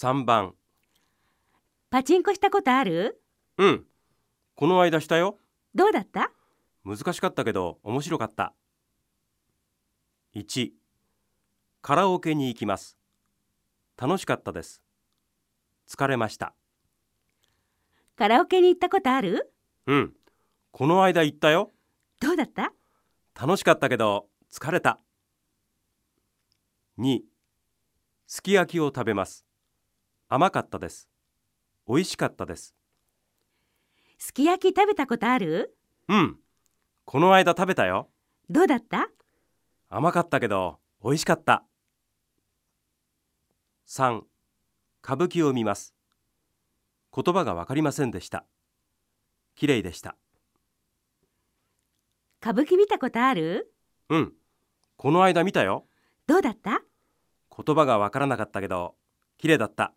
3番。パチンコしたことある？うん。この間したよ。どうだった？難しかったけど面白かった。1カラオケに行きます。楽しかったです。疲れました。カラオケに行ったことある？うん。この間行ったよ。どうだった？楽しかったけど疲れた。2すき焼きを食べます甘かったです。美味しかったです。すき焼き食べたことある？うん。この間食べたよ。どうだった？甘かったけど美味しかった。3歌舞伎を見ます。言葉がわかりませんでした。綺麗でした。歌舞伎見たことある？うん。この間見たよ。どうだった？言葉がわからなかったけど綺麗だった